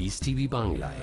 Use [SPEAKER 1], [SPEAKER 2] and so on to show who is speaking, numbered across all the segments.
[SPEAKER 1] Piece TV বাংলায়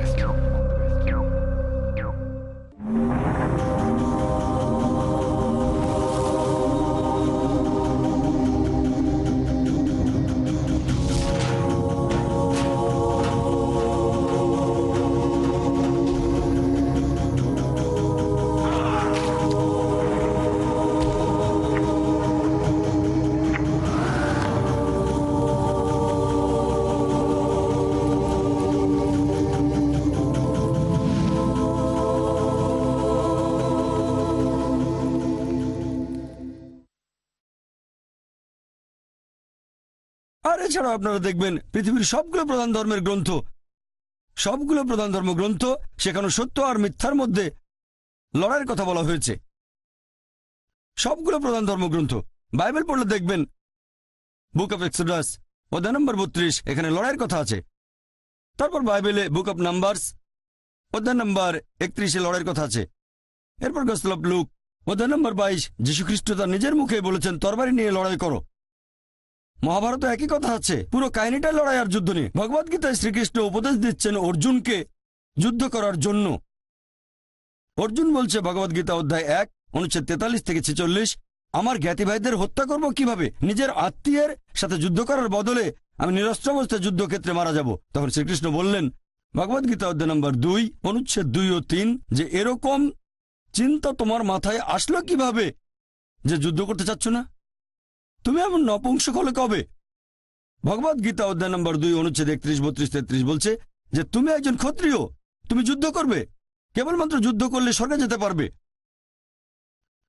[SPEAKER 2] এছাড়াও আপনারা দেখবেন পৃথিবীর সবগুলো প্রধান ধর্মের গ্রন্থ। সবগুলো প্রধান ধর্মগ্রন্থ সেখানে সত্য আর মিথ্যার মধ্যে লড়াইয়ের কথা বলা হয়েছে। সবগুলো প্রধান ধর্মগ্রন্থ বাইবেল পড়লে দেখবেন, বুক অফ এক্সোডাস, অধ্যায় নম্বর বত্রিশ, এখানে লড়াইয়ের কথা আছে। তারপর বাইবেলে বুক অফ নাম্বারস, অধ্যায় নম্বর একত্রিশে লড়াইয়ের কথা আছে। এরপর গসল অফ লুক, অধ্যায় নম্বর বাইশ, যীশুখ্রিস্ট তার নিজের মুখে বলেছেন, তরবারি নিয়ে লড়াই করো। মহাভারতে একই কথা আছে। পুরো কাহিনীটা লড়াই আর যুদ্ধ নিয়ে। ভগবদ গীতায় শ্রীকৃষ্ণ উপদেশ দিচ্ছেন অর্জুনকে যুদ্ধ করার জন্য। অর্জুন বলছে ভগবদ গীতা অধ্যায় এক, অনুচ্ছেদ তেতাল্লিশ থেকে ছেচল্লিশ, আমার জ্ঞাতি ভাইদের হত্যা করব কীভাবে? নিজের আত্মীয়ের সাথে যুদ্ধ করার বদলে আমি নিরস্ত্র অবস্থায় যুদ্ধক্ষেত্রে মারা যাব। তখন শ্রীকৃষ্ণ বললেন ভগবদ গীতা অধ্যায় নম্বর দুই, অনুচ্ছেদ দুই ও তিন, যে এরকম চিন্তা তোমার মাথায় আসলো কীভাবে যে যুদ্ধ করতে চাচ্ছ না? তুমি এমন নপুংসক হলে কবে? ভগবদ গীতা অধ্যায় নম্বর দুই, অনুচ্ছেদ একত্রিশ, বত্রিশ, তেত্রিশ বলছে যে তুমি একজন ক্ষত্রিয়, তুমি যুদ্ধ করবে। কেবলমাত্র যুদ্ধ করলে স্বর্গে যেতে পারবে।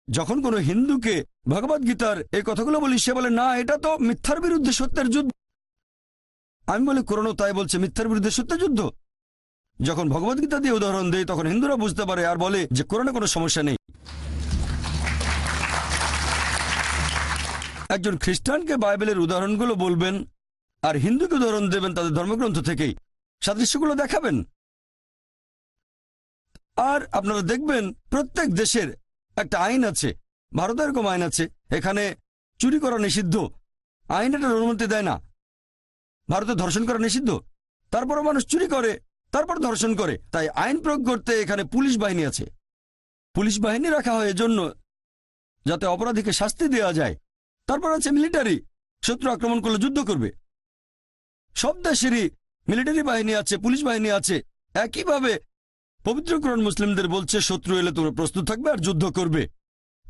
[SPEAKER 2] যখন কোনো হিন্দুকে ভগবদ গীতার এই কথাগুলো বলি, সে বলে, না, এটা তো মিথ্যার বিরুদ্ধে সত্যের যুদ্ধ। আমি বলি কোরআনও তাই বলছে, মিথ্যার বিরুদ্ধে সত্যের যুদ্ধ? যখন ভগবদ গীতা দিয়ে উদাহরণ দেয়, তখন হিন্দুরা বুঝতে পারে আর বলে যে কোরআনে কোনো সমস্যা নেই। একজন খ্রিস্টানকে বাইবেলের উদাহরণগুলো বলবেন আর হিন্দুকে উদাহরণ দেবেন তাদের ধর্মগ্রন্থ থেকেই। সাদৃশ্যগুলো দেখাবেন। আর আপনারা দেখবেন প্রত্যেক দেশের একটা আইন আছে, ভারতে এরকম আইন আছে, এখানে চুরি করা নিষিদ্ধ। আইন এটার অনুমতি দেয় না। ভারতে ধর্ষণ করা নিষিদ্ধ। তারপরও মানুষ চুরি করে, তারপর ধর্ষণ করে। তাই আইন প্রয়োগ করতে এখানে পুলিশ বাহিনী আছে। পুলিশ বাহিনী রাখা হয় এজন্য যাতে অপরাধীকে শাস্তি দেওয়া যায়। তারপর আছে মিলিটারি শত্রু আক্রমণ করলে যুদ্ধ করবে। সব দেশেরই মিলিটারি বাহিনী আছে, পুলিশ বাহিনী আছে। একইভাবে পবিত্রকরণ মুসলিমদের বলছে, শত্রু এলে তোমরা প্রস্তুত থাকবে আর যুদ্ধ করবে।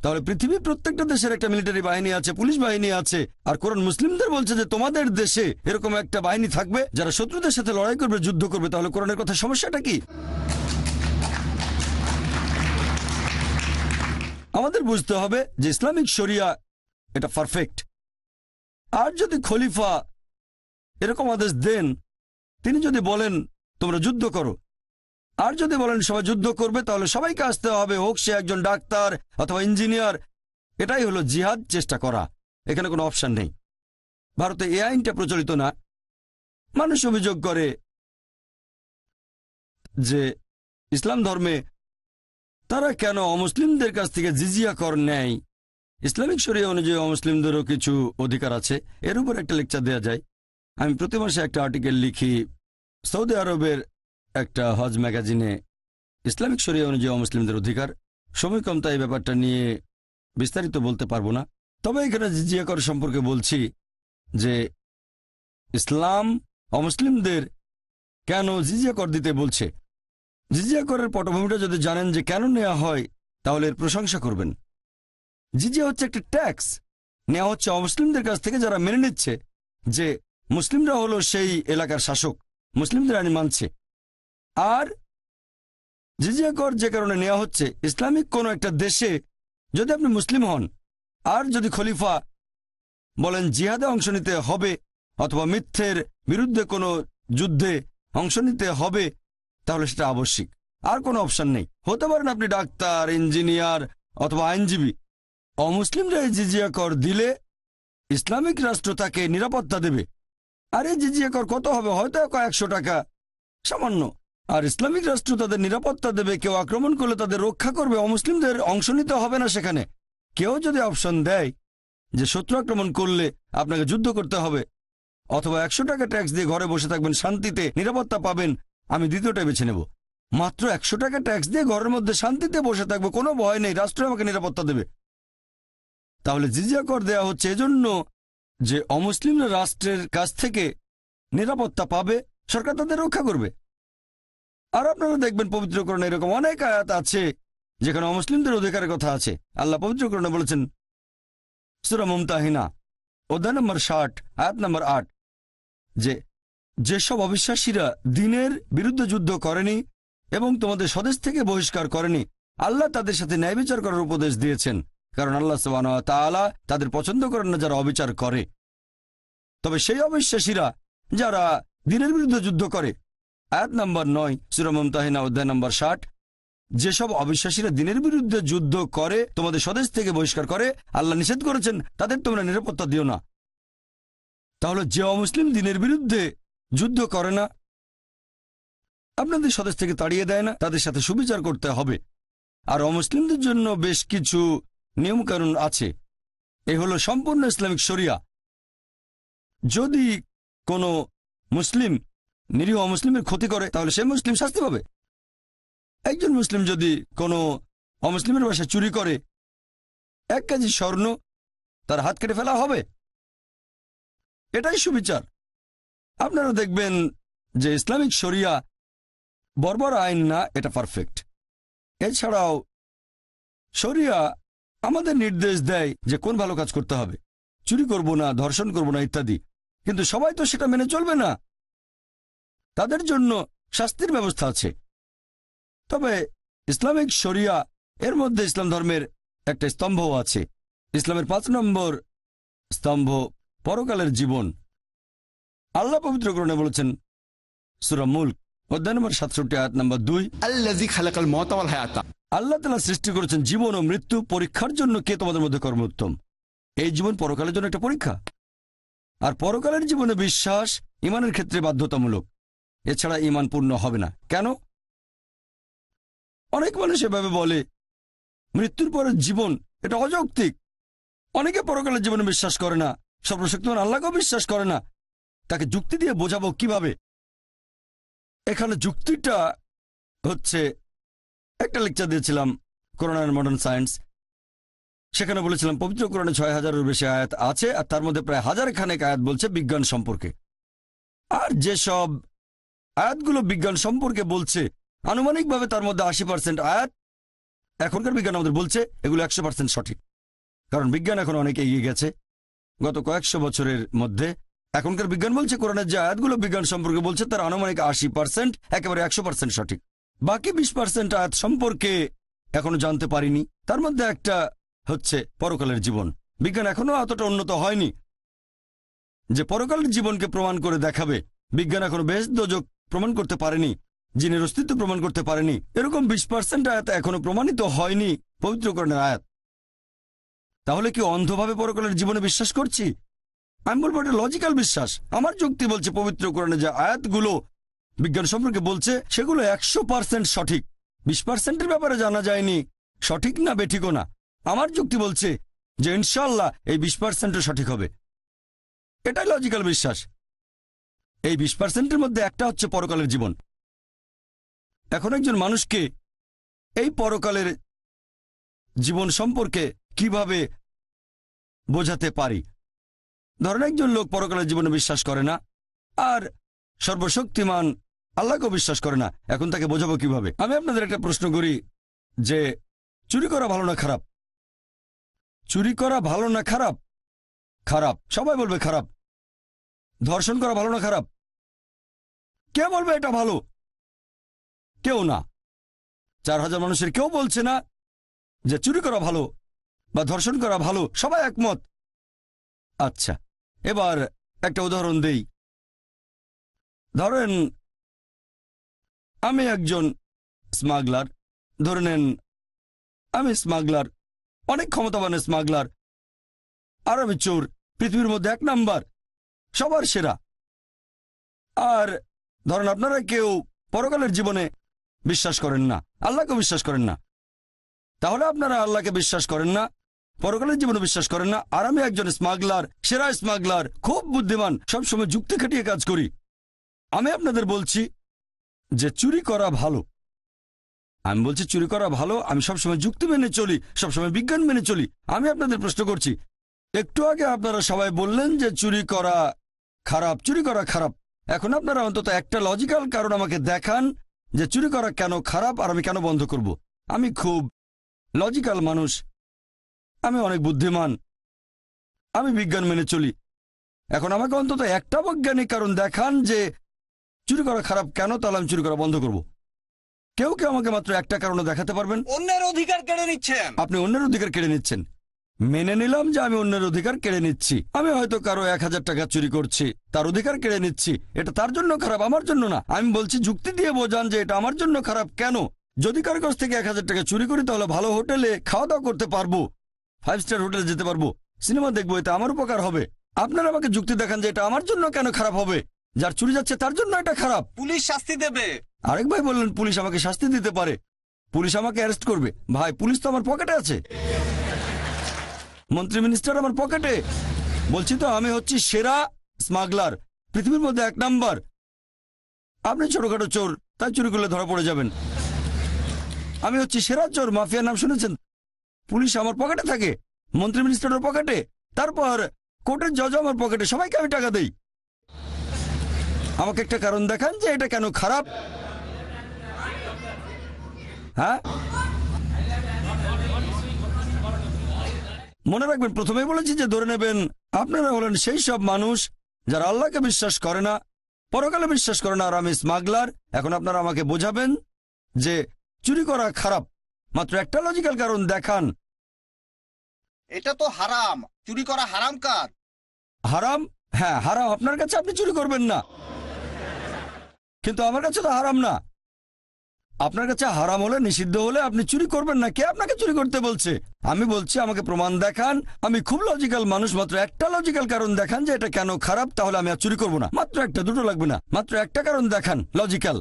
[SPEAKER 2] তাহলে পৃথিবীর প্রত্যেকটা দেশের একটা মিলিটারি বাহিনী আছে, পুলিশ বাহিনী আছে। আর কোরআন মুসলিমদের বলছে যে, তোমাদের দেশে এরকম একটা বাহিনী থাকবে, যারা শত্রুদের সাথে লড়াই করবে, যুদ্ধ করবে। তাহলে কোরআনের কথা সমস্যাটা কি? আমাদের বুঝতে হবে যে ইসলামিক শরিয়া এটা পারফেক্ট আর যদি খলিফা এরকম আদেশ দেন, তিনি যদি বলেন, তোমরা যুদ্ধ করো। আর যদি বলেন, সবাই যুদ্ধ করবে, তাহলে সবাইকে আসতে হবে, হোক সে একজন ডাক্তার অথবা ইঞ্জিনিয়ার এটাই হলো জিহাদ, চেষ্টা করা। এখানে কোনো অপশন নেই। ভারতে এ আইনটা প্রচলিত না। মানুষ অভিযোগ করে যে ইসলাম ধর্মে তারা কেন অমুসলিমদের কাছ থেকে জিজিয়া কর নেয়? ইসলামিক শরীয় অনুযায়ী অমুসলিমদেরও কিছু অধিকার আছে। এর উপর একটা লেকচার দেওয়া যায়। আমি প্রতি মাসে একটা আর্টিকেল লিখি। সৌদি আরবের একটা হজ ম্যাগাজিনে ইসলামিক শরীয় অনুযায়ী অমুসলিমদের অধিকার। সময় কম তাই ব্যাপারটা নিয়ে বিস্তারিত বলতে পারব না। তবে এখানে জিজিয়া কর সম্পর্কে বলছি যে ইসলাম অমুসলিমদের কেন জিজিয়া কর দিতে বলছে? জিজিয়া করের পটভূমিটা যদি জানেন যে কেন নেওয়া হয়, তাহলে এর প্রশংসা করবেন। জিজিয়া হচ্ছে একটা ট্যাক্স নেওয়া হচ্ছে অমুসলিমদের কাছ থেকে যারা মেনে নিচ্ছে যে মুসলিমরা হলো সেই এলাকার শাসক, মুসলিমদের আইন মানছে। আর জিজিয়া কর যে কারণে নেওয়া হচ্ছে, ইসলামিক কোনো একটা দেশে যদি আপনি মুসলিম হন, আর যদি খলিফা বলেন জিহাদে অংশ নিতে হবে অথবা মিথ্যের বিরুদ্ধে কোনো যুদ্ধে অংশ নিতে হবে, তাহলে সেটা আবশ্যিক। আর কোনো অপশন নেই। হতে পারেন আপনি ডাক্তার, ইঞ্জিনিয়ার অথবা আইনজীবী অমুসলিমরা জিজিয়া কর দিলে ইসলামিক রাষ্ট্র তাকে নিরাপত্তা দেবে। আর এই জিজিয়া কর কত হবে? হয়তো কয়েকশো টাকা। সামান্য। আর ইসলামিক রাষ্ট্র তাদের নিরাপত্তা দেবে, কেউ আক্রমণ করলে তাদের রক্ষা করবে। অমুসলিমদের অংশ নিতে হবে না সেখানে। কেউ যদি অপশন দেয় যে শত্রু আক্রমণ করলে আপনাকে যুদ্ধ করতে হবে, অথবা একশো টাকা ট্যাক্স দিয়ে ঘরে বসে থাকবেন, শান্তিতে নিরাপত্তা পাবেন, আমি দ্বিতীয়টা বেছে নেব। মাত্র একশো টাকা ট্যাক্স দিয়ে ঘরের মধ্যে শান্তিতে বসে থাকব, কোনো ভয় নেই। রাষ্ট্র আমাকে নিরাপত্তা দেবে। তাহলে জিজিয়া কর দেওয়া হচ্ছে এজন্য যে অমুসলিমরা রাষ্ট্রের কাছ থেকে নিরাপত্তা পাবে, সরকার তাদের রক্ষা করবে। আর আপনারা দেখবেন পবিত্রকরণে এরকম অনেক আয়াত আছে, যেখানে অমুসলিমদের অধিকারের কথা আছে। আল্লাহ পবিত্রকরণে বলেছেন, সুরা মুমতাহিনা, অধ্যায় নম্বর ষাট, আয়াত নম্বর আট, যে যেসব অবিশ্বাসীরা দিনের বিরুদ্ধে যুদ্ধ করেনি এবং তোমাদের স্বদেশ থেকে বহিষ্কার করেনি, আল্লাহ তাদের সাথে ন্যায় বিচার করার উপদেশ দিয়েছেন। কারণ আল্লাহ তাআলা তাদের পছন্দ করেন না যারা অবিচার করে। তবে সেই অবিশ্বাসীরা যারা দিনের বিরুদ্ধে যুদ্ধ করে, আয়াত নম্বর নয় সুরমম তাহিনা অধ্যায় নম্বর ষাট, যেসব অবিশ্বাসীরা দিনের বিরুদ্ধে যুদ্ধ করে, তোমাদের স্বদেশ থেকে বহিষ্কার করে, আল্লাহ নিষেধ করেছেন, তাদের তোমরা নিরাপত্তা দিও না। তাহলে যে অমুসলিম দিনের বিরুদ্ধে যুদ্ধ করে না, আপনাদের স্বদেশ থেকে তাড়িয়ে দেয় না, তাদের সাথে সুবিচার করতে হবে। আর অমুসলিমদের জন্য বেশ কিছু নিয়মকানুন আছে। এ হলো সম্পূর্ণ ইসলামিক শরিয়া। যদি কোনো মুসলিম নিরীহ অমুসলিমের ক্ষতি করে, তাহলে সে মুসলিম শাস্তি পাবে। একজন মুসলিম যদি কোনো অমুসলিমের বাসায় চুরি করে, এক কেজি স্বর্ণ তার হাত কেটে ফেলা হবে। এটাই সুবিচার। আপনারা দেখবেন যে ইসলামিক শরিয়া বর্বর আইন না, এটা পারফেক্ট এছাড়াও শরিয়া আমাদের নির্দেশ দেয় যে কোন ভালো কাজ করতে হবে। চুরি করব না, ধর্ষণ করব না, ইত্যাদি। কিন্তু সবাই তো সেটা মেনে চলবে না। তাদের জন্য শাস্তির ব্যবস্থা আছে। তবে ইসলামিক শরিয়া, এর মধ্যে ইসলাম ধর্মের একটা স্তম্ভ আছে। ইসলামের পাঁচ নম্বর স্তম্ভ, পরকালের জীবন। আল্লাহ পবিত্রকরণে বলেছেন, সুরা মুল্ক। অধ্যায় নম্বর সাতষট্টি আয়াত নম্বর দুই।
[SPEAKER 3] আল্লাহ খালাকাল মতাল হায়াতা।
[SPEAKER 2] আল্লাহ তালা সৃষ্টি করেছেন জীবন ও মৃত্যু পরীক্ষার জন্য কে তোমাদের মধ্যে কর্মোত্তম? এই জীবন পরকালের জন্য একটা পরীক্ষা। আর পরকালের জীবনে বিশ্বাস ইমানের ক্ষেত্রে বাধ্যতামূলক। এছাড়া ইমান পূর্ণ হবে না। কেন? অনেক মানুষ এভাবে বলে মৃত্যুর পরে জীবন এটা অযৌক্তিক। অনেকে পরকালের জীবনে বিশ্বাস করে না সর্বশক্তিমান আল্লাহকেও বিশ্বাস করে না। তাকে যুক্তি দিয়ে বোঝাবো কীভাবে? এখানে যুক্তিটা হচ্ছে, একটা লেকচার দিয়েছিলাম করোনা মডার্ন সায়েন্স সেখানে বলেছিলাম, পবিত্র কোরআনে ছয় হাজারের বেশি আয়াত আছে, আর তার মধ্যে প্রায় হাজার খানেক আয়াত বলছে বিজ্ঞান সম্পর্কে। আর যেসব আয়াতগুলো বিজ্ঞান সম্পর্কে বলছে, আনুমানিকভাবে তার মধ্যে আশি পার্সেন্ট আয়াত এখনকার বিজ্ঞান আমাদের বলছে, এগুলো একশো পার্সেন্ট সঠিক। কারণ বিজ্ঞান এখন অনেক এগিয়ে গেছে। গত কয়েকশো বছরের মধ্যে এখনকার বিজ্ঞান বলছে, কোরআনের যে আয়াতগুলো বিজ্ঞান সম্পর্কে বলছে, তার আনুমানিক আশি পার্সেন্ট একেবারে একশো পার্সেন্ট সঠিক। বাকি বিশ পার্সেন্ট আয়াত সম্পর্কে এখনও জানতে পারিনি। তার মধ্যে একটা হচ্ছে পরকালের জীবন। বিজ্ঞান এখনও এতটা উন্নত হয়নি যে পরকালের জীবনকে প্রমাণ করে দেখাবে। বিজ্ঞান এখনও বেশ দোজক প্রমাণ করতে পারেনি, জিনের অস্তিত্ব প্রমাণ করতে পারেনি। এরকম বিশ পার্সেন্ট আয়াত এখনও প্রমাণিত হয়নি পবিত্রকরণের আয়াত। তাহলে কি অন্ধভাবে পরকালের জীবনে বিশ্বাস করছি? আমি বলব এটা লজিক্যাল বিশ্বাস। আমার যুক্তি বলছে পবিত্রকরণে যে আয়াতগুলো বিজ্ঞান সম্পর্কে বলছে, সেগুলো একশো পার্সেন্ট সঠিক। বিশ পার্সেন্টের ব্যাপারে জানা যায়নি। সঠিক না বেঠিকও না। আমার যুক্তি বলছে যে ইনশাল্লাহ এই বিশ পার্সেন্টও সঠিক হবে। এটাই লজিক্যাল বিশ্বাস। এই বিশ পার্সেন্টের মধ্যে একটা হচ্ছে পরকালের জীবন। এখন একজন মানুষকে এই পরকালের জীবন সম্পর্কে কীভাবে বোঝাতে পারি? ধরেন একজন লোক পরকালের জীবনে বিশ্বাস করে না, আর সর্বশক্তিমান আল্লাহকেও বিশ্বাস করে না, এখন তাকে বোঝাবো কীভাবে? আমি আপনাদের একটা প্রশ্ন করি যে, চুরি করা ভালো না খারাপ? চুরি করা ভালো না খারাপ? খারাপ। সবাই বলবে খারাপ। ধর্ষণ করা ভালো না খারাপ? কে বলবে এটা ভালো? কেউ না। চার হাজার মানুষের কেউ বলছে না যে, চুরি করা ভালো বা ধর্ষণ করা ভালো, সবাই একমত। আচ্ছা। এবার একটা উদাহরণ দেই। ধরেন, আমি একজন স্মাগলার ধরে নেন, আমি স্মাগলার অনেক ক্ষমতাবান স্মাগলার আর আমি চোর, পৃথিবীর মধ্যে এক নাম্বার, সবার সেরা। আর ধরেন, আপনারা কেউ পরকালের জীবনে বিশ্বাস করেন না আল্লাহকে বিশ্বাস করেন না। তাহলে আপনারা আল্লাহকে বিশ্বাস করেন না পরকালের জীবনে বিশ্বাস করেন না। আর আমি একজন স্মাগলার সেরা স্মাগলার খুব বুদ্ধিমান, সবসময় যুক্তি খাটিয়ে কাজ করি। আমি আপনাদের বলছি যে চুরি করা ভালো। আমি বলছি চুরি করা ভালো, আমি সবসময় যুক্তি মেনে চলি, সবসময় বিজ্ঞান মেনে চলি। আমি আপনাদের প্রশ্ন করছি, একটু আগে আপনারা সবাই বললেন যে চুরি করা খারাপ, চুরি করা খারাপ। এখন আপনারা অন্তত একটা লজিক্যাল কারণ আমাকে দেখান যে চুরি করা কেন খারাপ আর আমি কেন বন্ধ করব। আমি খুব লজিক্যাল মানুষ। আমি অনেক বুদ্ধিমান। আমি বিজ্ঞান মেনে চলি। এখন আমাকে অন্তত একটা বৈজ্ঞানিক কারণ দেখান যে চুরি করা খারাপ কেন তাহলে আমি চুরি করা বন্ধ করব। কেউ কেউ আমাকে মাত্র একটা কারণে দেখাতে পারবেন।
[SPEAKER 4] অন্যের অধিকার কেড়ে নিচ্ছেন।
[SPEAKER 2] আপনি অন্যের অধিকার কেড়ে নিচ্ছেন। মেনে নিলাম যে আমি অন্যের অধিকার কেড়ে নিচ্ছি। আমি হয়তো কারও এক হাজার টাকা চুরি করছি তার অধিকার কেড়ে নিচ্ছি। এটা তার জন্য খারাপ আমার জন্য না। আমি বলছি যুক্তি দিয়ে বোঝান যে এটা আমার জন্য খারাপ কেন? যদি কারও কাছ থেকে এক হাজার টাকা চুরি করি তাহলে ভালো হোটেলে খাওয়া দাওয়া করতে পারব। ফাইভ স্টার হোটেলে যেতে পারব। সিনেমা দেখব এতে আমার উপকার হবে। আপনারা আমাকে যুক্তি দেখান যে এটা আমার জন্য কেন খারাপ হবে। যার চুরি যাচ্ছে তার জন্য এটা খারাপ।
[SPEAKER 4] পুলিশ শাস্তি দেবে।
[SPEAKER 2] আরেক ভাই বললেন পুলিশ আমাকে শাস্তি দিতে পারে। পুলিশ আমাকে অ্যারেস্ট করবে। ভাই পুলিশ তো আমার পকেটে আছে। মন্ত্রী মিনিস্টার আমার পকেটে। বলছি তো আমি হচ্ছি সেরা স্মাগলার পৃথিবীর মধ্যে এক নাম্বার। আপনি ছোটখাটো চোর তাই চুরি করলে ধরা পড়ে যাবেন। আমি হচ্ছি সেরা চোর মাফিয়ার নাম শুনেছেন? পুলিশ আমার পকেটে থাকে, মন্ত্রী মিনিস্টারের পকেটে, তারপর কোর্টের জজ আমার পকেটে, সবাইকে আমি টাকা দেই। আমাকে একটা কারণ দেখান যে এটা কেন খারাপ? হ্যাঁ? মনে রাখবেন, প্রথমেই বলেছি যে ধরে নেবেন, আপনারা হলেন সেই সব মানুষ যারা আল্লাহকে বিশ্বাস করে না, পরকালে বিশ্বাস করে না, আর আমি স্মাগলার। এখন আপনারা আমাকে বোঝাবেন যে চুরি করা খারাপ। মাত্র একটা লজিক্যাল কারণ দেখান
[SPEAKER 4] এটা তো হারাম। চুরি করা হারাম কাজ
[SPEAKER 2] হারাম? হ্যাঁ হারাম। আপনার কাছে আপনি চুরি করবেন না। কিন্তু আমার কাছে তো হারাম না। আপনার কাছে হারাম হলে, নিষিদ্ধ হলে আপনি চুরি করবেন না। কে আপনাকে চুরি করতে বলছে? আমি বলছি, আমাকে প্রমাণ দেখান। আমি খুব লজিক্যাল মানুষ, মাত্র একটা লজিক্যাল কারণ দেখান যে এটা কেন খারাপ, তাহলে আমি আর চুরি করব না। মাত্র একটা, দুটো লাগবে না। মাত্র একটা কারণ দেখান লজিক্যাল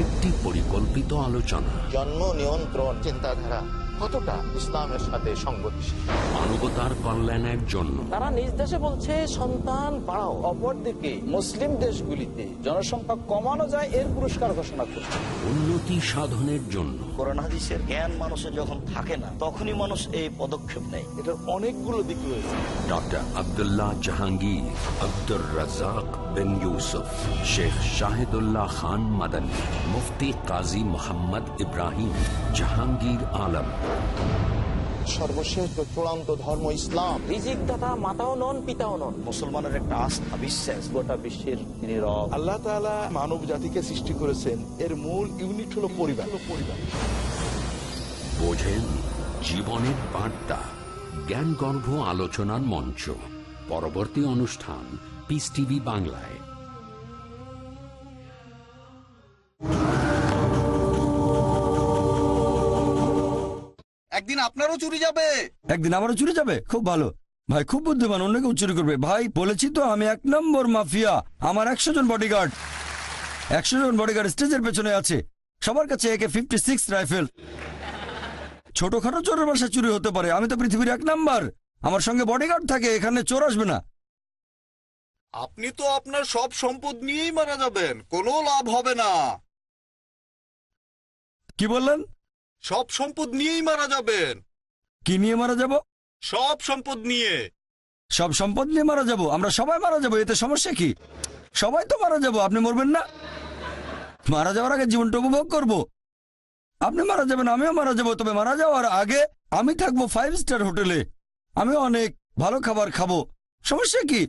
[SPEAKER 1] একটি পরিকল্পিত আলোচনা।
[SPEAKER 5] জন্ম নিয়ন্ত্রণ চিন্তাধারা কতটা ইসলামের সাথে সংগতিশীল?
[SPEAKER 1] মানবতার কল্যাণের জন্য।
[SPEAKER 6] তারা নিজ দেশে বলছে সন্তান বাড়াও অপরদিকে মুসলিম দেশগুলিতে জনসংখ্যা কমানো যায় এর পুরস্কার ঘোষণা করছে।
[SPEAKER 1] উন্নতি সাধনের জন্য।
[SPEAKER 7] কোরআন হাদিসের জ্ঞান মানুষের যখন থাকে না তখনই মানুষ এই পদক্ষেপ নেয়।
[SPEAKER 6] এটার অনেকগুলো দিক রয়েছে।
[SPEAKER 1] ডক্টর আব্দুল্লাহ জাহাঙ্গীর আব্দুর রাজাক বিন ইউসুফ শেখ শাহিদুল্লাহ খান মাদানী মুফতি কাজী মোহাম্মদ ইব্রাহিম জাহাঙ্গীর আলম
[SPEAKER 5] সর্বশেষ চূড়ান্ত ধর্ম ইসলাম।
[SPEAKER 6] রিজিক দাতা মাতাও নন পিতাও নন।
[SPEAKER 7] মুসলমানের একটা আস্থা বিশ্বাস।
[SPEAKER 6] গোটা বিশ্বের তিনি রব।
[SPEAKER 8] আল্লাহ তাআলা মানব জাতিকে সৃষ্টি করেছেন। এর মূল ইউনিট হলো পরিবার পরিবার।
[SPEAKER 1] বোঝেন জীবনের বার্তা জ্ঞানগর্ভ আলোচনার মঞ্চ। পরবর্তী অনুষ্ঠান পিস টিভি বাংলায়
[SPEAKER 4] একদিন আপনারও চুরি যাবে।
[SPEAKER 2] একদিন আমারও চুরি যাবে? খুব ভালো। ভাই খুব বুদ্ধিমান অন্য কেউ চুরি করবে। ভাই বলেছি তো আমি এক নম্বর মাফিয়া। আমার একশো জন বডিগার্ড একশো জন বডিগার্ড স্টেজের পেছনে আছে। সবার কাছে একে ফিফটি সিক্স রাইফেল ছোটখাটো চোরের বাসা চুরি হতে পারে। আমি তো পৃথিবীর এক নাম্বার। আমার সঙ্গে বডিগার্ড থাকে এখানে চোর আসবে না।
[SPEAKER 4] আপনি তো আপনার সব সম্পদ নিয়েই মারা যাবেন কোনো লাভ হবে না।
[SPEAKER 2] কি বললেন?
[SPEAKER 4] সব সম্পদ নিয়েই মারা যাবেন।
[SPEAKER 2] কি নিয়ে মারা যাব?
[SPEAKER 4] সব সম্পদ নিয়ে।
[SPEAKER 2] সব সম্পদ নিয়ে মারা যাব? আমরা সবাই মারা যাব এতে সমস্যা কি? সবাই তো মারা যাব আপনি মরবেন না। মারা যাওয়ার আগে জীবনটা উপভোগ করব। আপনি মারা যাবেন আমিও মারা যাব তবে মারা যাওয়ার আগে আমি থাকব ফাইভ স্টার হোটেলে। আমি অনেক ভালো খাবার খাব। সমস্যা কি?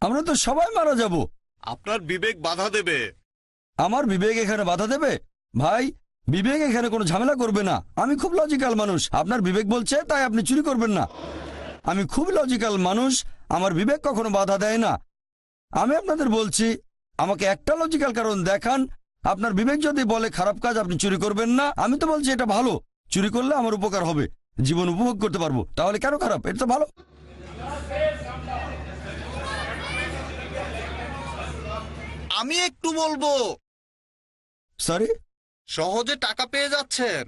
[SPEAKER 2] আমরা তো সবাই মারা যাব।
[SPEAKER 4] আপনার বিবেক বাধা দেবে।
[SPEAKER 2] আমার বিবেক এখানে বাধা দেবে? ভাই বিবেক এখানে কোনো ঝামেলা করবে না। আমি খুব লজিক্যাল মানুষ। আপনার বিবেক বলছে তাই আপনি চুরি করবেন না। আমি খুব লজিক্যাল মানুষ। আমার বিবেক কখনো বাধা দেয় না। আমি আপনাদের বলছি আমাকে একটা লজিক্যাল কারণ দেখান। আপনার বিবেক যদি বলে খারাপ কাজ আপনি চুরি করবেন না। আমি তো বলছি এটা ভালো। চুরি করলে আমার উপকার হবে। জীবন উপভোগ করতে পারব। তাহলে কেন খারাপ? এটা তো ভালো।
[SPEAKER 4] আমি একটু বলব।
[SPEAKER 2] সরি
[SPEAKER 4] সহজে টাকা পেয়ে যাচ্ছেন।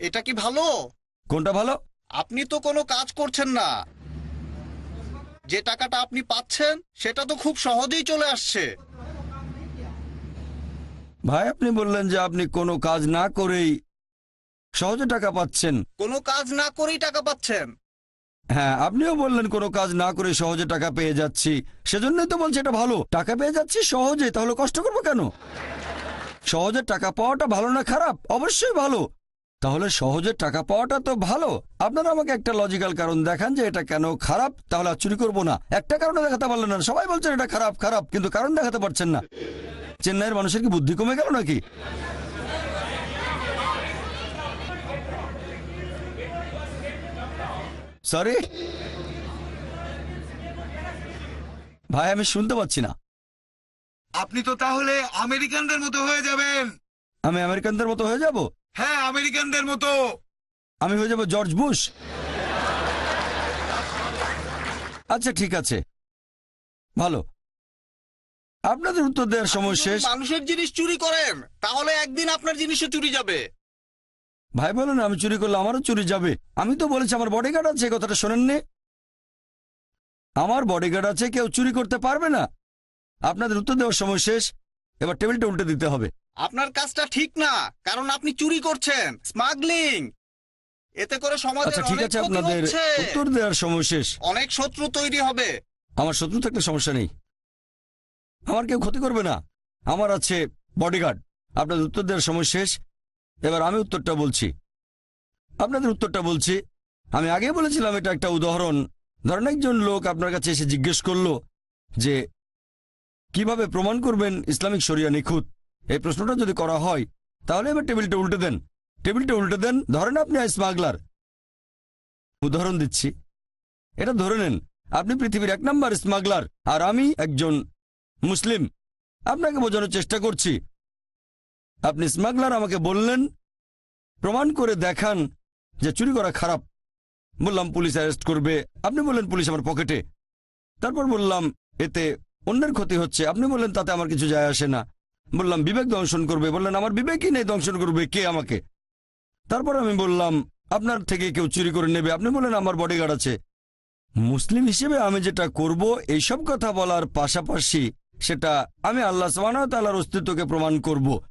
[SPEAKER 4] এটা কি ভালো?
[SPEAKER 2] কোনটা ভালো?
[SPEAKER 4] আপনি তো কোনো কাজ করছেন না। যে টাকাটা আপনি পাচ্ছেন সেটা তো খুব সহজেই চলে আসছে।
[SPEAKER 2] ভাই আপনি বললেন যে আপনি কোনো কাজ না করেই সহজে টাকা পাচ্ছেন।
[SPEAKER 4] কোনো কাজ না করেই টাকা পাচ্ছেন।
[SPEAKER 2] হ্যাঁ আপনিও বললেন কোনো কাজ না করে সহজে টাকা পেয়ে যাচ্ছি। সেজন্যই তো বলছি এটা ভালো। টাকা পেয়ে যাচ্ছি সহজে, তাহলে কষ্ট করব কেন? সহজে টাকা পাওয়াটা ভালো না খারাপ? অবশ্যই ভালো। তাহলে সহজে টাকা পাওয়াটা তো ভালো। আপনারা আমাকে একটা লজিক্যাল কারণ দেখান যে এটা কেন খারাপ, তাহলে আর চুরি করব না। একটা কারণে দেখাতে পারলেন না। সবাই বলছেন এটা খারাপ খারাপ, কিন্তু কারণ দেখাতে পারছেন না। চেন্নাইয়ের মানুষের কি বুদ্ধি কমে গেল নাকি? সরি ভাই আমি শুনতে পাচ্ছি না।
[SPEAKER 8] আপনি তো তাহলে আমেরিকানদের মতো হয়ে যাবেন।
[SPEAKER 2] আমি আমেরিকানদের মতো হয়ে যাব?
[SPEAKER 8] হ্যাঁ আমেরিকানদের মতো।
[SPEAKER 2] আমি হয়ে যাব জর্জ বুশ? আচ্ছা ঠিক আছে। ভালো। আপনাদের উত্তর দেওয়ার সময় শেষ।
[SPEAKER 4] মানুষের জিনিস চুরি করেন তাহলে একদিন আপনার জিনিসও চুরি যাবে।
[SPEAKER 2] ভাই বলেন আমি চুরি করলে আমারও চুরি যাবে। আমি তো বলেছি আমার বডিগার্ড আছে কথাটা শোনেননি। আমার বডিগার্ড আছে কেউ চুরি করতে পারবে না। আপনাদের উত্তর দেওয়ার সময় শেষ। এবার টেবিলটা উল্টে দিতে হবে।
[SPEAKER 4] আপনার কাজটা ঠিক না কারণ আপনি চুরি করছেন স্মাগলিং এতে করে সমাজের
[SPEAKER 2] আচ্ছা ঠিক
[SPEAKER 4] অনেক
[SPEAKER 2] আছে
[SPEAKER 4] ক্ষতি
[SPEAKER 2] আপনাদের
[SPEAKER 4] হচ্ছে।
[SPEAKER 2] উত্তর দেওয়ার সময় শেষ।
[SPEAKER 4] অনেক শত্রু তৈরি হবে।
[SPEAKER 2] আমার শত্রু থাকলে সমস্যা নেই। আমার কেউ ক্ষতি করবে না। আমার আছে বডিগার্ড আপনাদের উত্তর দেওয়ার সময় শেষ। এবার আমি উত্তরটা বলছি। আপনাদের উত্তরটা বলছি। আমি আগে বলেছিলাম এটা একটা উদাহরণ। ধরেন একজন লোক আপনার কাছে এসে জিজ্ঞেস করল যে, কীভাবে প্রমাণ করবেন ইসলামিক শরিয়া নিখুঁত? এই প্রশ্নটা যদি করা হয়, তাহলে এবার টেবিলটা উল্টে দেন। টেবিলটা উল্টে দেন। ধরেন আপনি স্মাগলার। উদাহরণ দিচ্ছি। এটা ধরে নেন, আপনি পৃথিবীর এক নম্বর স্মাগলার আর আমি একজন মুসলিম। আপনাকে বোঝানোর চেষ্টা করছি আপনি স্মাগলার আমাকে বললেন, প্রমাণ করে দেখান যে চুরি করা খারাপ। বললাম, পুলিশ অ্যারেস্ট করবে। আপনি বললেন, পুলিশ আমার পকেটে। তারপর বললাম, এতে অন্যের ক্ষতি হচ্ছে। আপনি বললেন, তাতে আমার কিছু যায় আসে না। বললাম, বিবেক দংশন করবে। বললেন, আমার বিবেকই নেই দংশন করবে, কে আমাকে? তারপর আমি বললাম, আপনার থেকে কেউ চুরি করে নেবে। আপনি বললেন, আমার বডিগার্ড আছে। মুসলিম হিসেবে আমি যেটা করব, এইসব কথা বলার পাশাপাশি সেটা আমি আল্লাহ তাআলার অস্তিত্বকে প্রমাণ করব।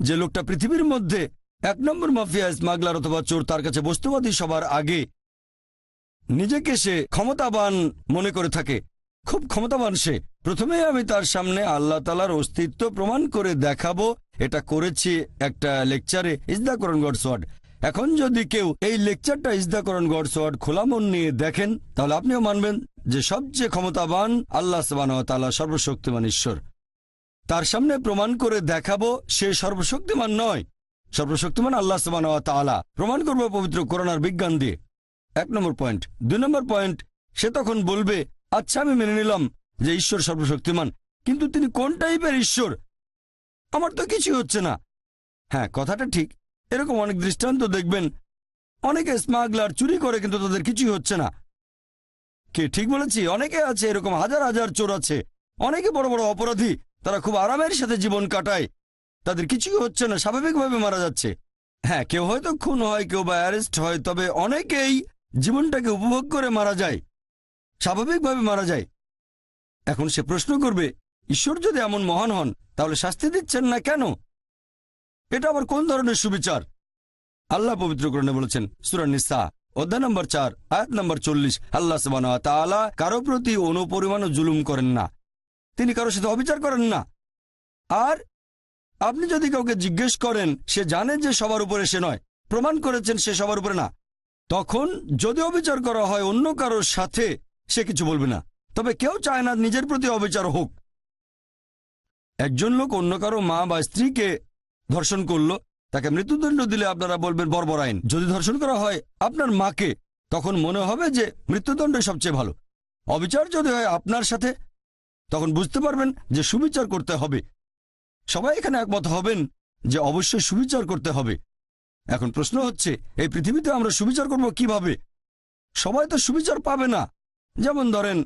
[SPEAKER 2] যে লোকটা পৃথিবীর মধ্যে এক নম্বর মাফিয়া, স্মাগলার অথবা চোর, তার কাছে বস্তুবাদী সবার আগে নিজেকে সে ক্ষমতাবান মনে করে থাকে। খুব ক্ষমতাবান সে। প্রথমে আমি তার সামনে আল্লাহ তালার অস্তিত্ব প্রমাণ করে দেখাবো। এটা করেছি একটা লেকচারে ইসদাকরণ গডসওয়ার্ড এখন যদি কেউ এই লেকচারটা ইসদাকরণ গডসওয়ার্ড খোলা মন নিয়ে দেখেন, তাহলে আপনিও মানবেন যে সবচেয়ে ক্ষমতাবান আল্লাহ তালা সর্বশক্তিমান ঈশ্বর। তার সামনে প্রমাণ করে দেখাবো সে সর্বশক্তিমান নয়। সর্বশক্তিমান আল্লাহ তাআলা। প্রমাণ করব পবিত্র করোনার বিজ্ঞান দিয়ে। এক নম্বর পয়েন্ট। দুই নম্বর পয়েন্ট, সে তখন বলবে আচ্ছা আমি মেনে নিলাম যে ঈশ্বর সর্বশক্তিমান, কিন্তু তিনি কোন টাইপের ঈশ্বর? আমার তো কিছু হচ্ছে না। হ্যাঁ কথাটা ঠিক। এরকম অনেক দৃষ্টান্ত দেখবেন। অনেকে স্মাগলার চুরি করে, কিন্তু তাদের কিছুই হচ্ছে না। কে ঠিক বলেছি? অনেকে আছে, এরকম হাজার হাজার চোর আছে। অনেকে বড় বড় অপরাধী তারা খুব আরামের সাথে জীবন কাটায়। তাদের কিছুই হচ্ছে না, স্বাভাবিকভাবে মারা যাচ্ছে। হ্যাঁ কেউ হয়তো খুন হয়, কেউ বা অ্যারেস্ট হয়, তবে অনেকেই জীবনটাকে উপভোগ করে মারা যায়। স্বাভাবিকভাবে মারা যায়। এখন সে প্রশ্ন করবে, ঈশ্বর যদি এমন মহান হন, তাহলে শাস্তি দিচ্ছেন না কেন? এটা আবার কোন ধরনের সুবিচার? আল্লাহ পবিত্রকরণে বলেছেন সুরানিসা অধ্যায় নম্বর চার, আয়াত নম্বর চল্লিশ, আল্লাহ সবান কারও প্রতি অনুপরিমাণও জুলুম করেন না। তিনি কারোর সাথে অবিচার করেন না। আর আপনি যদি কাউকে জিজ্ঞেস করেন, সে জানে যে সবার উপরে সে নয়। প্রমাণ করেছেন সে সবার উপরে না। তখন যদি অবিচার করা হয় অন্য কারোর সাথে, সে কিছু বলবে না। তবে কেউ চায় না নিজের প্রতি অবিচার হোক। একজন লোক অন্য কারও মা বা স্ত্রীকে ধর্ষণ করল, তাকে মৃত্যুদণ্ড দিলে আপনারা বলবেন বর্বর আইন। যদি ধর্ষণ করা হয় আপনার মাকে, তখন মনে হবে যে মৃত্যুদণ্ড সবচেয়ে ভালো। অবিচার যদি হয় আপনার সাথে তখন বুঝতে পারবেন যে সুবিচার করতে হবে। সবাই এখানে একমত হবেন যে অবশ্যই সুবিচার করতে হবে। এখন প্রশ্ন হচ্ছে, এই পৃথিবীতে আমরা সুবিচার করব কীভাবে? সবাই তো সুবিচার পাবে না। যেমন ধরেন,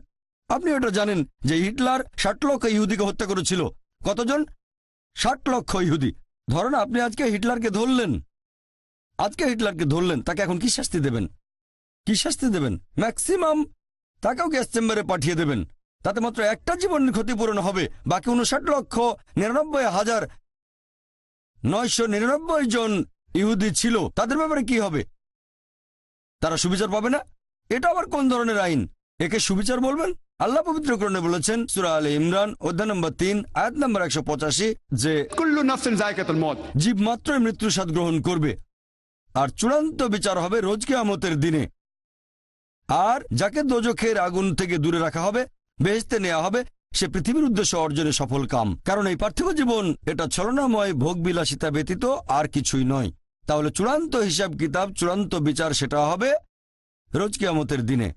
[SPEAKER 2] আপনি এটা জানেন যে হিটলার ষাট লক্ষ ইহুদিকে হত্যা করেছিল। কতজন? ষাট লক্ষ ইহুদি। ধরেন আপনি আজকে হিটলারকে ধরলেন। আজকে হিটলারকে ধরলেন, তাকে এখন কি শাস্তি দেবেন? কি শাস্তি দেবেন? ম্যাক্সিমাম তাকেও গ্যাস চেম্বারে পাঠিয়ে দেবেন। তাতে মাত্র একটা জীবন ক্ষতিপূরণ হবে। বাকি উনষাট লক্ষ নিরানব্বই হাজার নয়শো নিরানব্বই জন ইহুদি ছিল। তাদের ব্যাপারে কি হবে? তারা সুবিচার পাবে না? এটা আবার কোন ধরনের আইন? একে সুবিচার বলবেন? আল্লাহ পবিত্রকরণে বলেছেন সুরা আলী ইমরান অধ্যায় নম্বর তিন আয়াত নম্বর একশো পঁচাশি যে
[SPEAKER 3] কুল্লু নাফসিন জায়কাতুল মত
[SPEAKER 2] জীব মাত্রই মৃত্যুর স্বাদ গ্রহণ করবে। আর চূড়ান্ত বিচার হবে রোজ কেয়ামতের দিনে। আর যাকে দোজখের আগুন থেকে দূরে রাখা হবে বেহেস্তে নেওয়া হবে। সে পৃথিবীর উদ্দেশ্য অর্জনে সফল কাম। কারণ এই পার্থিব জীবন, এটা ছলনাময়, ভোগবিলাসিতা ব্যতীত আর কিছুই নয়। তাহলে চূড়ান্ত হিসাব কিতাব, চূড়ান্ত বিচার সেটা হবে রোজ কেয়ামতের দিনে।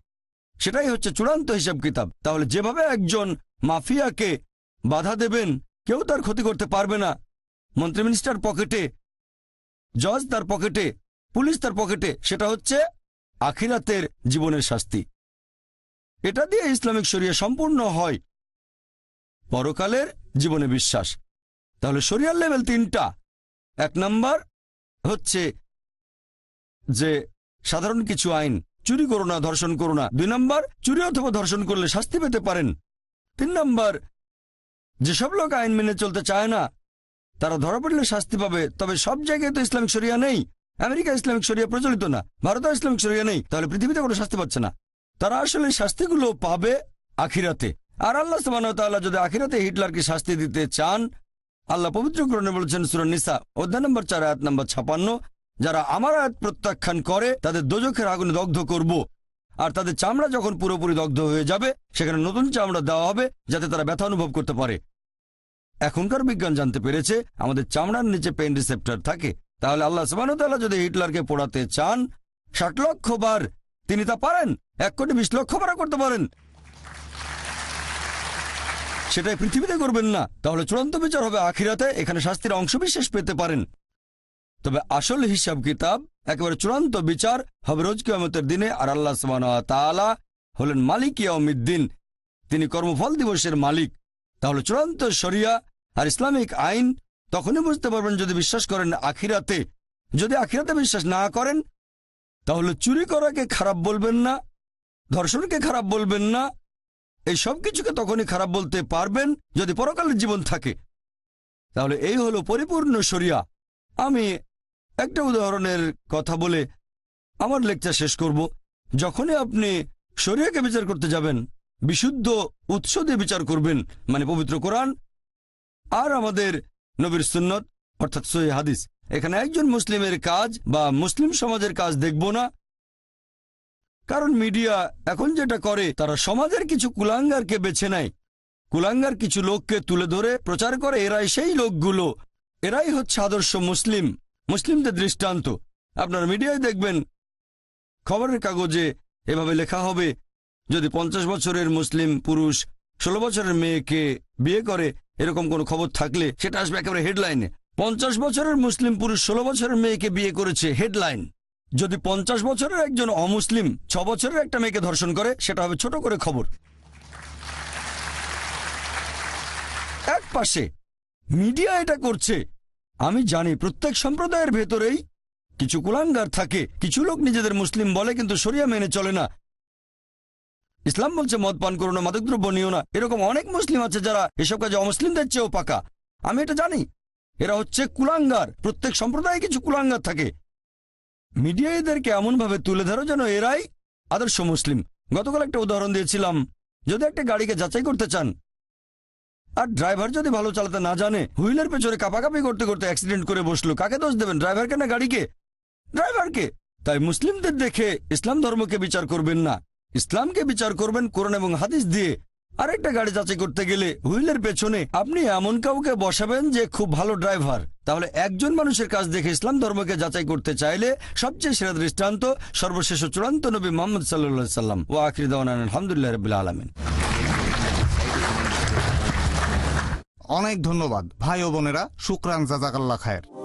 [SPEAKER 2] সেটাই হচ্ছে চূড়ান্ত হিসাব কিতাব। তাহলে যেভাবে একজন মাফিয়াকে বাধা দেবেন, কেউ তার ক্ষতি করতে পারবে না। মন্ত্রী মিনিস্টার পকেটে, জজ তার পকেটে, পুলিশ তার পকেটে, সেটা হচ্ছে আখিরাতের জীবনের শাস্তি। এটা দিয়ে ইসলামিক শরিয়া সম্পূর্ণ হয়। পরকালের জীবনে বিশ্বাস। তাহলে শরিয়ার লেভেল তিনটা। এক নাম্বার হচ্ছে যে সাধারণ কিছু আইন, চুরি করো না, ধর্ষণ করো না। দুই নম্বর, চুরি অথবা ধর্ষণ করলে শাস্তি পেতে পারেন। তিন নম্বর, যেসব লোক আইন মেনে চলতে চায় না, তারা ধরা পড়লে শাস্তি পাবে। তবে সব জায়গায় তো ইসলামিক শরিয়া নেই। আমেরিকা ইসলামিক শরিয়া প্রচলিত না। ভারত ইসলামিক শরিয়া নেই। তাহলে পৃথিবীতে কোনো শাস্তি পাচ্ছে না। তারা আসলে শাস্তিগুলো পাবে আখিরাতে। আর আল্লাহ সুবাহ যদি আখিরাতে হিটলারকে শাস্তি দিতে চান, আল্লাহ পবিত্র পবিত্রকরণে বলেছেন সুরনিসা অধ্যায় নম্বর চার, আয়াত নম্বর ছাপান্ন, যারা আমার আয়াত প্রত্যাখ্যান করে, তাদের দোজখের আগুনে দগ্ধ করব। আর তাদের চামড়া যখন পুরোপুরি দগ্ধ হয়ে যাবে, সেখানে নতুন চামড়া দেওয়া হবে, যাতে তারা ব্যথা অনুভব করতে পারে। এখনকার বিজ্ঞান জানতে পেরেছে, আমাদের চামড়ার নিচে পেন রিসেপ্টর থাকে। তাহলে আল্লাহ সুবাহতাল্লাহ যদি হিটলারকে পোড়াতে চান, ষাট লক্ষ বার তিনি তা পারেন। এক কোটি বিশ লক্ষ বার করতে পারেন। সেটাই পৃথিবীতে করবেন না। তাহলে চূড়ান্ত বিচার হবে আখিরাতে। এখানে শাস্তির অংশ অংশবিশেষ পেতে পারেন। তবে আসল হিসাব কিতাব, একেবারে চূড়ান্ত বিচার হবে রোজ কিয়ামতের দিনে। আর আল্লাহ তাআলা হলেন মালিক ইয়াউমিদ্দিন তিনি কর্মফল দিবসের মালিক। তাহলে চূড়ান্ত শরিয়া আর ইসলামিক আইন, তখনই বুঝতে পারবেন যদি বিশ্বাস করেন আখিরাতে। যদি আখিরাতে বিশ্বাস না করেন তাহলে চুরি করাকে খারাপ বলবেন না, ধর্ষণকে খারাপ বলবেন না, এই সব কিছুকে তখনই খারাপ বলতে পারবেন যদি পরকালের জীবন থাকে। তাহলে এই হলো পরিপূর্ণ শরিয়া। আমি একটা উদাহরণের কথা বলে আমার লেকচার শেষ করব। যখনই আপনি শরিয়াকে বিচার করতে যাবেন, বিশুদ্ধ উৎস দিয়ে বিচার করবেন মানে পবিত্র কোরআন আর আমাদের নবীর সুন্নত, অর্থাৎ সহি হাদিস এখানে একজন মুসলিমের কাজ বা মুসলিম সমাজের কাজ দেখব না। কারণ মিডিয়া এখন যেটা করে, তারা সমাজের কিছু কুলাঙ্গারকে বেছে নেয়। কুলাঙ্গার কিছু লোককে তুলে ধরে প্রচার করে, এরাই সেই লোকগুলো। এরাই হচ্ছে আদর্শ মুসলিম। মুসলিমদের দৃষ্টান্ত। আপনার মিডিয়ায় দেখবেন, খবরের কাগজে এভাবে লেখা হবে, যদি পঞ্চাশ বছরের মুসলিম পুরুষ ষোলো বছরের মেয়েকে বিয়ে করে, এরকম কোনো খবর থাকলে, সেটা আসবে একেবারে হেডলাইনে। পঞ্চাশ বছরের মুসলিম পুরুষ ষোলো বছরের মেয়েকে বিয়ে করেছে, হেডলাইন। যদি পঞ্চাশ বছরের একজন অমুসলিম ছ বছরের একটা মেয়েকে ধর্ষণ করে, সেটা হবে ছোট করে খবর। এক পাশে, মিডিয়া এটা করছে। আমি জানি প্রত্যেক সম্প্রদায়ের ভেতরেই কিছু কুলাঙ্গার থাকে, কিছু লোক নিজেদের মুসলিম বলে, কিন্তু সরিয়া মেনে চলে না। ইসলাম বলছে, মদ পান করো না, মাদকদ্রব্য নিও না। এরকম অনেক মুসলিম আছে যারা এসব কাজে অমুসলিমদের চেয়েও পাকা। আমি এটা জানি। এরা হচ্ছে কুলাঙ্গার। প্রত্যেক সম্প্রদায়ে কিছু কুলাঙ্গার থাকে। মিডিয়া এদেরকে এমনভাবে তুলে ধরো যেন এরাই আদর্শ মুসলিম। গতকাল একটা উদাহরণ দিয়েছিলাম। যদি একটা গাড়িকে যাচাই করতে চান, আর ড্রাইভার যদি ভালো চালাতে না জানে, হুইলের পেছনে কাপাকাপি করতে করতে অ্যাক্সিডেন্ট করে বসল, কাকে দোষ দেবেন ড্রাইভারকে না গাড়িকে? ড্রাইভারকে তাই মুসলিমদের দেখে ইসলাম ধর্মকে বিচার করবেন না। ইসলামকে বিচার করবেন কোরআন এবং হাদিস দিয়ে। আরেকটা গাড়ি যাচাই করতে গেলে হুইলের পেছনে আপনি এমন কাউকে বসাবেন যে খুব ভালো ড্রাইভার। তাহলে একজন মানুষের কাজ দেখে ইসলাম ধর্মকে যাচাই করতে চাইলে সবচেয়ে সেরা দৃষ্টান্ত, সর্বশেষ চূড়ান্ত নবী মোহাম্মদ সাল্লা সাল্লাম ও আখির দাওয়ান আলহামদুলিল্লাহ রবিল আলমিন।
[SPEAKER 9] অনেক ধন্যবাদ, ভাই ও বোনেরা। শুক্রান জাজাকাল্লা খায়ের।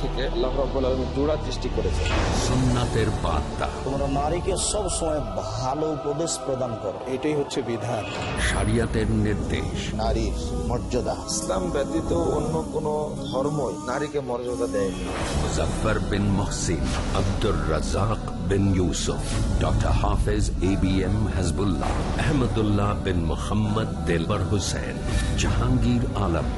[SPEAKER 6] থেকে আল্লাহ রাব্বুল জোড়া সৃষ্টি করেছেন
[SPEAKER 1] সুন্নাতের বার্তা।
[SPEAKER 7] তোমরা নারীকে সব সময় ভালো উপদেশ প্রদান করো।
[SPEAKER 8] এটাই হচ্ছে বিধান।
[SPEAKER 1] শরিয়াতের নির্দেশ।
[SPEAKER 5] নারীর মর্যাদা।
[SPEAKER 6] ইসলাম ব্যতীত অন্য কোন ধর্মই নারীকে মর্যাদা দেয়নি
[SPEAKER 1] Muzaffar bin Mohsin Abdur Razzak bin Yusuf doctor Hafez A B M Hazbullah Ahmadullah bin Mohammad Delwar Hussain Jahangir Alam.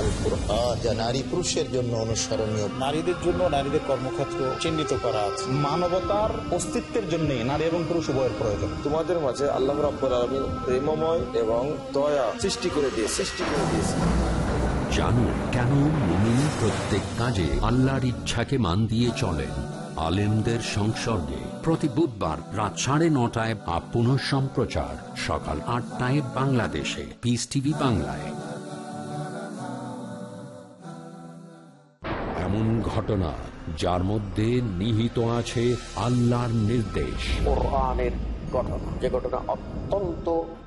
[SPEAKER 5] আল কুরআন যা নারী পুরুষের জন্য অনুসরণীয়।
[SPEAKER 6] নারীদের জন্য নারীদের কর্মক্ষেত্র চিহ্নিত করা আছে। মানবতার অস্তিত্বের জন্য নারী এবং পুরুষ উভয়ের প্রয়োজন। তোমাদের মাঝে আল্লাহ রাব্বুল আলামিন প্রেমময় এবং দয়া সৃষ্টি করে দিয়ে সৃষ্টি করে দিয়েছে।
[SPEAKER 1] জানুন কেন মুমিন প্রত্যেক কাজে আল্লাহর ইচ্ছাকে মান দিয়ে চলেন? আলেমদের সংসর্গে প্রতি বুধবার রাত সাড়ে নটায় বা সম্প্রচার সকাল আটটায় বাংলাদেশে। পিস টিভি বাংলায়। এমন ঘটনা যার মধ্যে নিহিত আছে আল্লাহর নির্দেশ।
[SPEAKER 10] ঘটনা। যে ঘটনা অত্যন্ত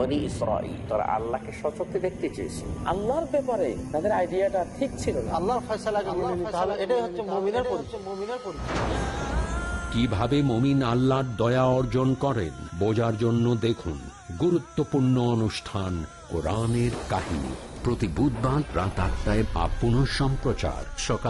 [SPEAKER 10] বনি ইসরাইল তারা আল্লাহকে সচক্ষে দেখতে চেয়েছে।
[SPEAKER 11] আল্লাহর ব্যাপারে তাদের আইডিয়াটা ঠিক ছিল না। আল্লাহর ফয়সালা নিতে হবে এটাই হচ্ছে মুমিনের মুমিনের পরিচয়।
[SPEAKER 1] কীভাবে মমিন আল্লাহর দয়া অর্জন করেন বোঝার জন্য দেখুন গুরুত্বপূর্ণ অনুষ্ঠান কোরআনের কাহিনী। প্রতি বুধবার রাত আটটায় বা পুনঃ সম্প্রচার সকাল